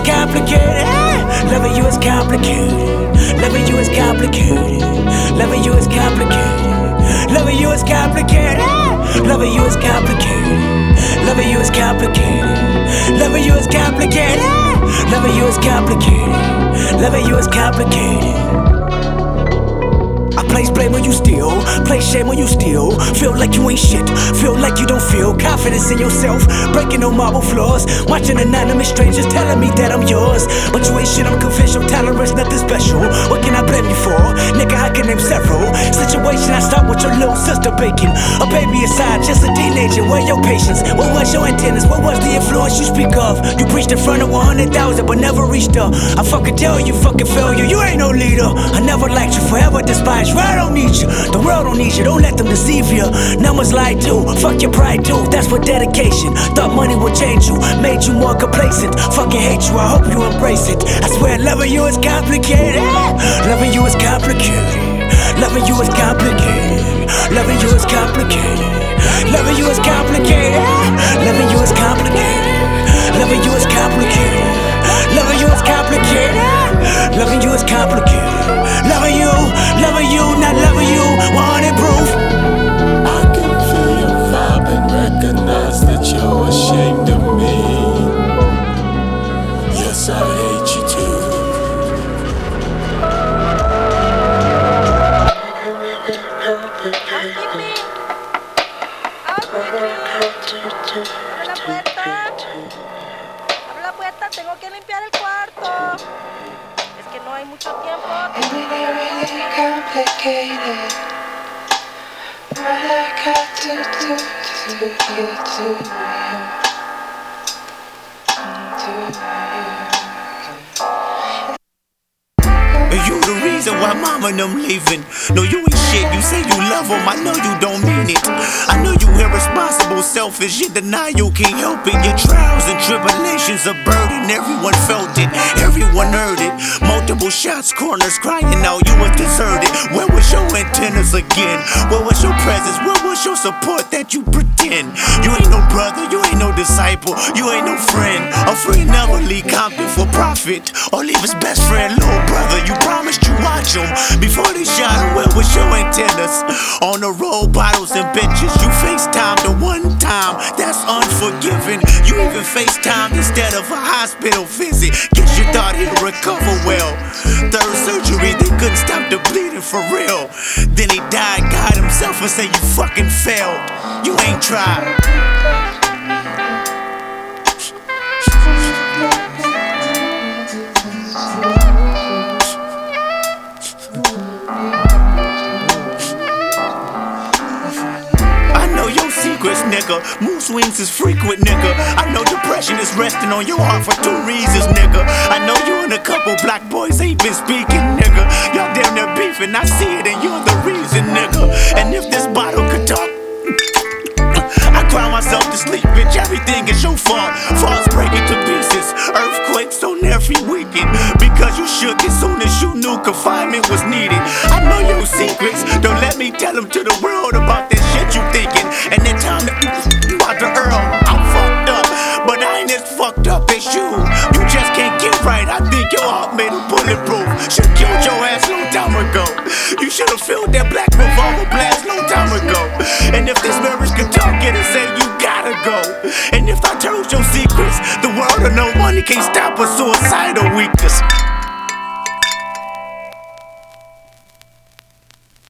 complicated. Loving you is complicated. Loving you is complicated. Loving you is complicated. Loving you is complicated. Loving you is complicated. Loving you is complicated. Loving you is complicated. Loving you is complicated. Loving you is complicated. Place blame when you steal, place shame when you steal. Feel like you ain't shit, feel like you don't feel confidence in yourself. Breaking on marble floors, watching anonymous strangers telling me that I'm yours. But you ain't shit, I'm confidential, tolerance nothing special. What can I blame you for? Nigga, I can name several. Situation I start with your little sister baking. A baby aside, just a teenager. Where your patience? What was your antennas? What was the influence you speak of? You preached in front of 100,000 but never reached her. I fucking tell you, fucking failure. You ain't no leader. I never liked you, forever despised you. I don't need you. The world don't need you. Don't let them deceive you. Numbers lie too. Fuck your pride too. That's what dedication. Thought money would change you. Made you more complacent. Fucking hate you. I hope you embrace it. I swear loving you is complicated. Loving you is complicated. Loving you is complicated. Loving you is complicated. Loving you is complicated. Loving you is complicated. Loving you is complicated. Loving you is complicated. Loving you is complicated. Loving you, que limpiar el cuarto. Es que no hay mucho tiempo. I got to do to get to you. You the reason why mama and them leaving. No, you ain't shit. You say you love them, I know you don't mean it. Selfish, you deny you can't help it. Your trials and tribulations are burden. Everyone felt it, everyone heard it. Multiple shots, corners crying out, you was deserted. Where was your antennas again? Where was your presence? Where was your support that you pretend? You ain't no brother, you ain't no disciple, you ain't no friend. A friend never leave Compton for profit or leave his best friend, little brother. You promised you watch him before they shot him. Where was your antennas? On the road, bottles and benches. You FaceTime the one time, that's unforgiving. You even FaceTime instead of a hospital visit. Guess you thought he'd recover well. Third surgery, they couldn't stop the bleeding for real. Then he died, God himself, and say you fucking failed. You ain't tried. I know your secrets, nigga. Mood swings is frequent, nigga. I know depression is resting on your heart for two reasons, nigga. I know you and a couple black boys ain't been speaking, nigga. Y'all damn near beefing, I see it, and you're cry myself to sleep, bitch. Everything is your fault. Falls breaking to pieces. Earthquakes on every weekend. Because you shook as soon as you knew confinement was needed. I know your secrets. Don't let me tell them to the world about this shit you thinking. And that time that you out the Earl. You should have filled that black revolver blast long time ago. And if this marriage could talk, it'd say you gotta go. And if I told your secrets, the world of no money can't stop a suicidal weakness.